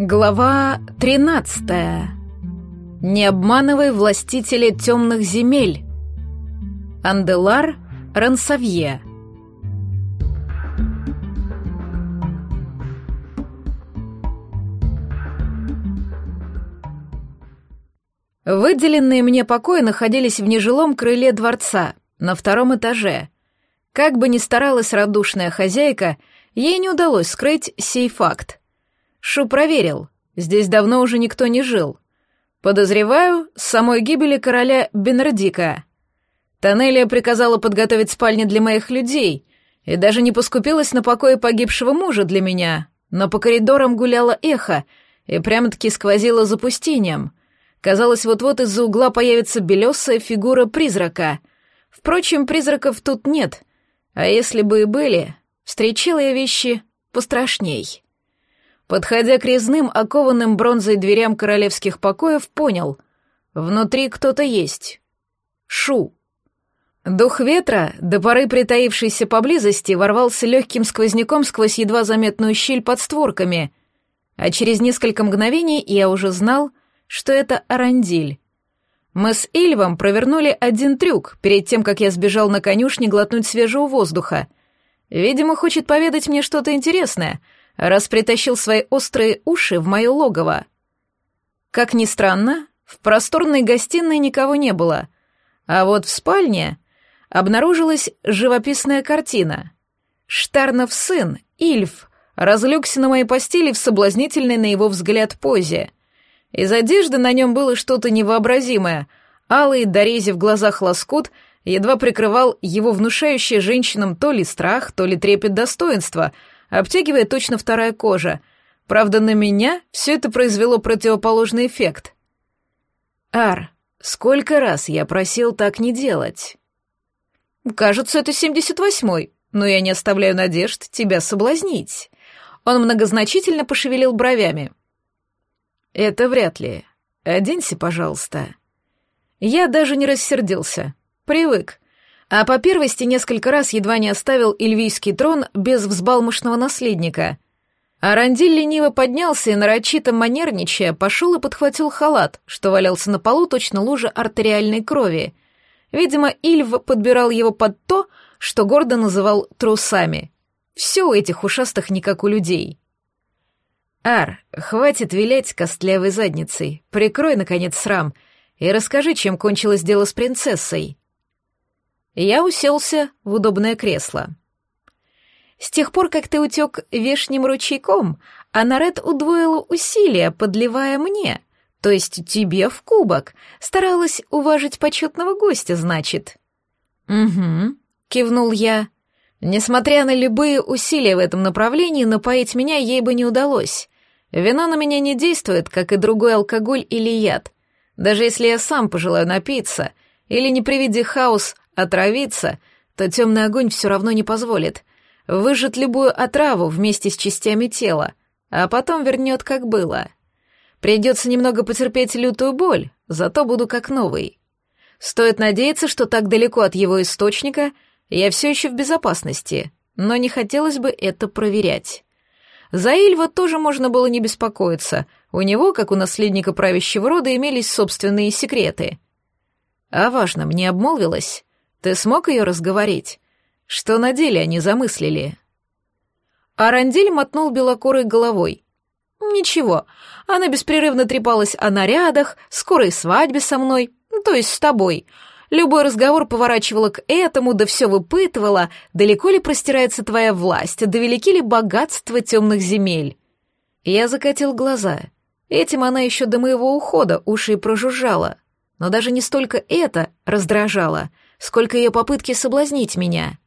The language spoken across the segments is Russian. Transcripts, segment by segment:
Глава 13. Не обманывай властителя темных земель. Анделар Рансавье. Выделенные мне покои находились в нежилом крыле дворца, на втором этаже. Как бы ни старалась радушная хозяйка, ей не удалось скрыть сей факт. Шу проверил. Здесь давно уже никто не жил. Подозреваю, с самой гибели короля Бенардика. Тоннелия приказала подготовить спальни для моих людей и даже не поскупилась на покое погибшего мужа для меня, но по коридорам гуляло эхо и прямо-таки сквозило запустением. Казалось, вот-вот из-за угла появится белесая фигура призрака. Впрочем, призраков тут нет, а если бы и были, встречала я вещи пострашней. Подходя к резным, окованным бронзой дверям королевских покоев, понял — внутри кто-то есть. Шу. Дух ветра, до поры притаившийся поблизости, ворвался легким сквозняком сквозь едва заметную щель под створками, а через несколько мгновений я уже знал, что это Арандиль. Мы с Ильвом провернули один трюк перед тем, как я сбежал на конюшне глотнуть свежего воздуха. Видимо, хочет поведать мне что-то интересное — раз притащил свои острые уши в мое логово. Как ни странно, в просторной гостиной никого не было, а вот в спальне обнаружилась живописная картина. Штарнов сын, Ильф, разлегся на моей постели в соблазнительной на его взгляд позе. Из одежды на нем было что-то невообразимое. Алый, дорези в глазах лоскут, едва прикрывал его внушающий женщинам то ли страх, то ли трепет достоинства — обтягивая точно вторая кожа. Правда, на меня все это произвело противоположный эффект. «Ар, сколько раз я просил так не делать?» «Кажется, это семьдесят восьмой, но я не оставляю надежд тебя соблазнить». Он многозначительно пошевелил бровями. «Это вряд ли. Оденься, пожалуйста». Я даже не рассердился. Привык а по первости несколько раз едва не оставил Ильвийский трон без взбалмошного наследника. Арандиль лениво поднялся и, нарочито манерничая, пошел и подхватил халат, что валялся на полу точно лужа артериальной крови. Видимо, Ильв подбирал его под то, что гордо называл трусами. Все у этих ушастых не как у людей. «Ар, хватит вилять костлявой задницей, прикрой, наконец, срам и расскажи, чем кончилось дело с принцессой», я уселся в удобное кресло. С тех пор, как ты утек вешним ручейком, Анарет удвоила усилия, подливая мне, то есть тебе в кубок, старалась уважить почетного гостя, значит. «Угу», — кивнул я. Несмотря на любые усилия в этом направлении, напоить меня ей бы не удалось. Вино на меня не действует, как и другой алкоголь или яд. Даже если я сам пожелаю напиться, или не приведи хаос, Отравиться, то темный огонь все равно не позволит. Выжжет любую отраву вместе с частями тела, а потом вернет, как было. Придется немного потерпеть лютую боль, зато буду как новый. Стоит надеяться, что так далеко от его источника я все еще в безопасности, но не хотелось бы это проверять. За Ильва тоже можно было не беспокоиться. У него, как у наследника правящего рода, имелись собственные секреты. А важно, мне обмолвилась. Ты смог ее разговорить? Что на деле они замыслили?» Арандиль мотнул белокорой головой. «Ничего, она беспрерывно трепалась о нарядах, скорой свадьбе со мной, то есть с тобой. Любой разговор поворачивала к этому, да все выпытывала, далеко ли простирается твоя власть, да велики ли богатства темных земель». Я закатил глаза. Этим она еще до моего ухода уши и прожужжала. Но даже не столько это раздражало — сколько ее попытки соблазнить меня.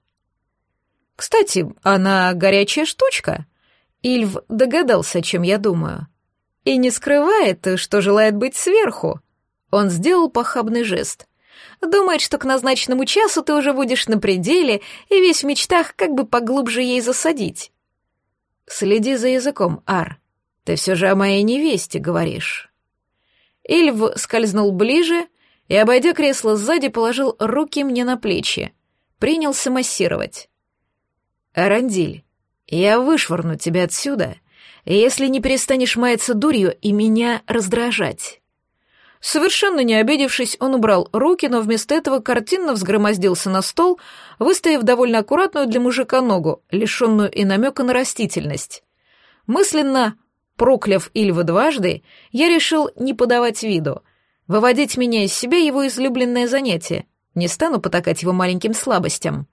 Кстати, она горячая штучка. Ильв догадался, чем я думаю. И не скрывает, что желает быть сверху. Он сделал похабный жест. Думает, что к назначенному часу ты уже будешь на пределе и весь в мечтах как бы поглубже ей засадить. Следи за языком, Ар. Ты все же о моей невесте говоришь. Ильв скользнул ближе и, обойдя кресло сзади, положил руки мне на плечи. Принялся массировать. «Арандиль, я вышвырну тебя отсюда, если не перестанешь маяться дурью и меня раздражать». Совершенно не обидевшись, он убрал руки, но вместо этого картинно взгромоздился на стол, выставив довольно аккуратную для мужика ногу, лишенную и намека на растительность. Мысленно прокляв Ильва дважды, я решил не подавать виду. Выводить меня из себя его излюбленное занятие. Не стану потакать его маленьким слабостям.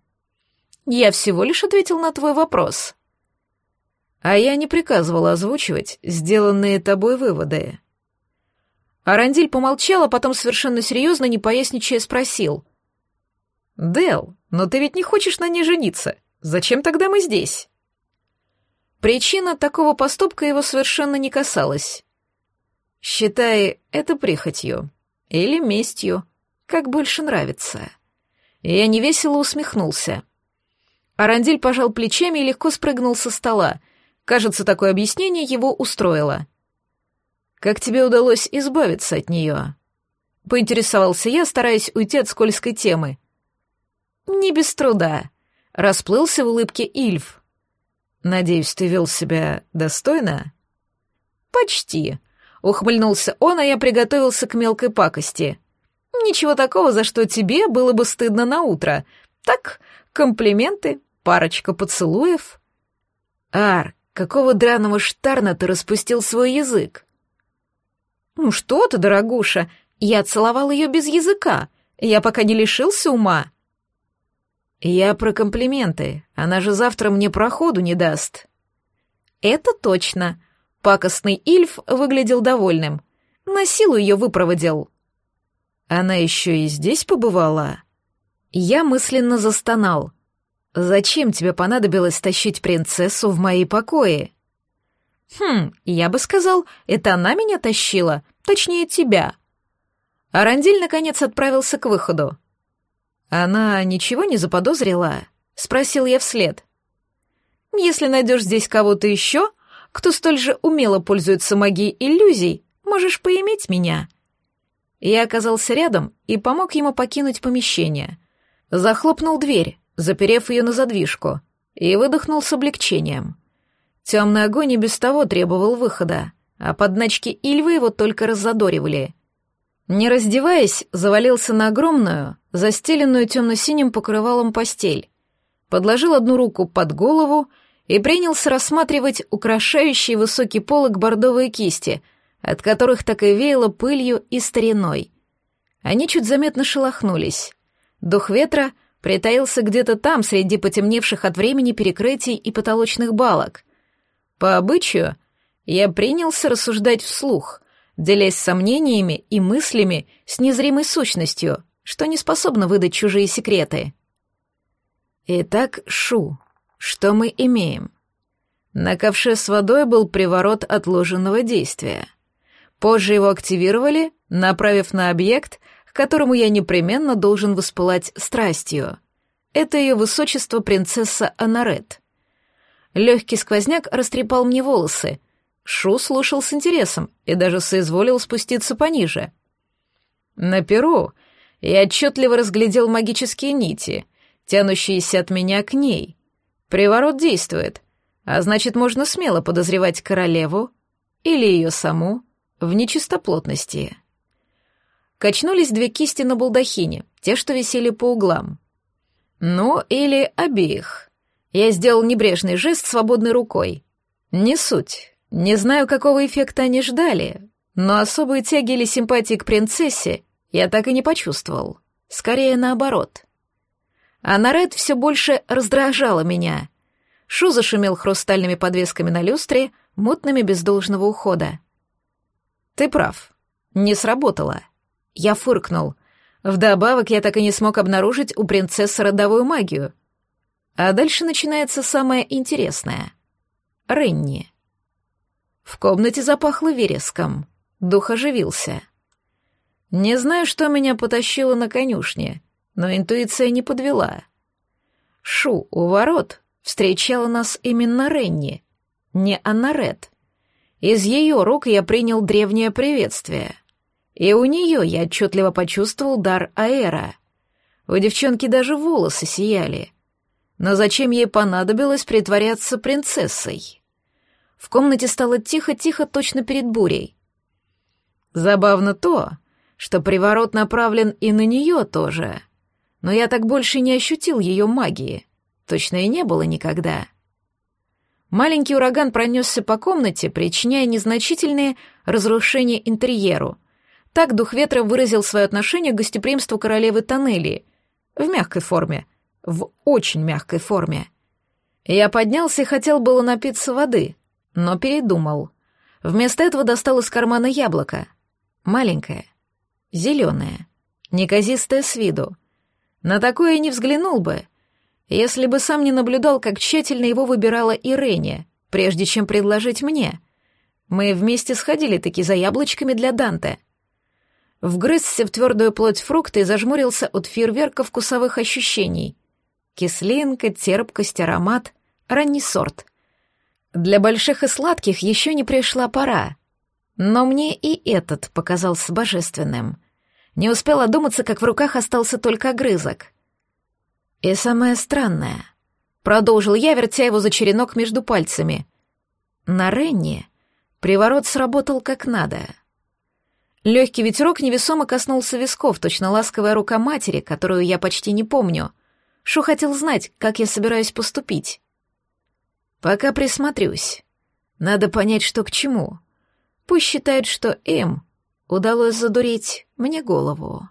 Я всего лишь ответил на твой вопрос. А я не приказывала озвучивать сделанные тобой выводы. Арандиль помолчал, а потом совершенно серьезно, не поясничая, спросил. «Дел, но ты ведь не хочешь на ней жениться. Зачем тогда мы здесь?» Причина такого поступка его совершенно не касалась. «Считай это прихотью. Или местью. Как больше нравится». Я невесело усмехнулся. Арандиль пожал плечами и легко спрыгнул со стола. Кажется, такое объяснение его устроило. Как тебе удалось избавиться от нее?» Поинтересовался я, стараясь уйти от скользкой темы. «Не без труда», — расплылся в улыбке Ильф. «Надеюсь, ты вел себя достойно?» «Почти», — ухмыльнулся он, а я приготовился к мелкой пакости. «Ничего такого, за что тебе было бы стыдно на утро. Так, комплименты, парочка поцелуев». «Ар, какого драного штарна ты распустил свой язык?» «Ну что ты, дорогуша, я целовал ее без языка. Я пока не лишился ума». «Я про комплименты. Она же завтра мне проходу не даст». «Это точно». Пакостный Ильф выглядел довольным. На силу ее выпроводил. «Она еще и здесь побывала?» Я мысленно застонал. «Зачем тебе понадобилось тащить принцессу в мои покои?» «Хм, я бы сказал, это она меня тащила, точнее тебя». Арандиль, наконец, отправился к выходу. «Она ничего не заподозрила?» — спросил я вслед. «Если найдешь здесь кого-то еще, кто столь же умело пользуется магией иллюзий, можешь поиметь меня». Я оказался рядом и помог ему покинуть помещение. Захлопнул дверь, заперев ее на задвижку, и выдохнул с облегчением — Темный огонь и без того требовал выхода, а подначки Ильвы его только раззадоривали. Не раздеваясь, завалился на огромную, застеленную темно-синим покрывалом постель, подложил одну руку под голову и принялся рассматривать украшающие высокий полок бордовые кисти, от которых так и веяло пылью и стариной. Они чуть заметно шелохнулись. Дух ветра притаился где-то там, среди потемневших от времени перекрытий и потолочных балок. По обычаю, я принялся рассуждать вслух, делясь сомнениями и мыслями с незримой сущностью, что не способна выдать чужие секреты. Итак, Шу, что мы имеем? На ковше с водой был приворот отложенного действия. Позже его активировали, направив на объект, к которому я непременно должен воспылать страстью. Это ее высочество принцесса Анарет — Легкий сквозняк растрепал мне волосы. Шу слушал с интересом и даже соизволил спуститься пониже. На перу я отчетливо разглядел магические нити, тянущиеся от меня к ней. Приворот действует, а значит, можно смело подозревать королеву или ее саму в нечистоплотности. Качнулись две кисти на балдахине, те, что висели по углам. Ну, или обеих — я сделал небрежный жест свободной рукой. Не суть. Не знаю, какого эффекта они ждали, но особой тяги или симпатии к принцессе я так и не почувствовал. Скорее наоборот. А Наред все больше раздражала меня. Шу зашумел хрустальными подвесками на люстре, мутными без должного ухода. «Ты прав. Не сработало». Я фыркнул. Вдобавок я так и не смог обнаружить у принцессы родовую магию — а дальше начинается самое интересное. Ренни. В комнате запахло вереском. Дух оживился. Не знаю, что меня потащило на конюшне, но интуиция не подвела. Шу у ворот встречала нас именно Ренни, не Аннарет. Из ее рук я принял древнее приветствие. И у нее я отчетливо почувствовал дар Аэра. У девчонки даже волосы сияли — но зачем ей понадобилось притворяться принцессой? В комнате стало тихо-тихо, точно перед бурей. Забавно то, что приворот направлен и на нее тоже. Но я так больше не ощутил ее магии. Точно и не было никогда. Маленький ураган пронесся по комнате, причиняя незначительные разрушения интерьеру. Так дух ветра выразил свое отношение к гостеприимству королевы Тоннели. В мягкой форме. В очень мягкой форме. Я поднялся и хотел было напиться воды, но передумал. Вместо этого достал из кармана яблоко. Маленькое, зеленое, неказистое с виду. На такое и не взглянул бы — если бы сам не наблюдал, как тщательно его выбирала Ирене, прежде чем предложить мне. Мы вместе сходили-таки за яблочками для Данте. Вгрызся в твердую плоть фрукта и зажмурился от фейерверка вкусовых ощущений. Кислинка, терпкость, аромат, ранний сорт. Для больших и сладких еще не пришла пора. Но мне и этот показался божественным. Не успел одуматься, как в руках остался только огрызок — и самое странное, продолжил я, вертя его за черенок между пальцами. На Ренни приворот сработал как надо. Легкий ветерок невесомо коснулся висков, точно ласковая рука матери, которую я почти не помню. Шу хотел знать, как я собираюсь поступить. Пока присмотрюсь. Надо понять, что к чему. Пусть считает, что им удалось задурить мне голову.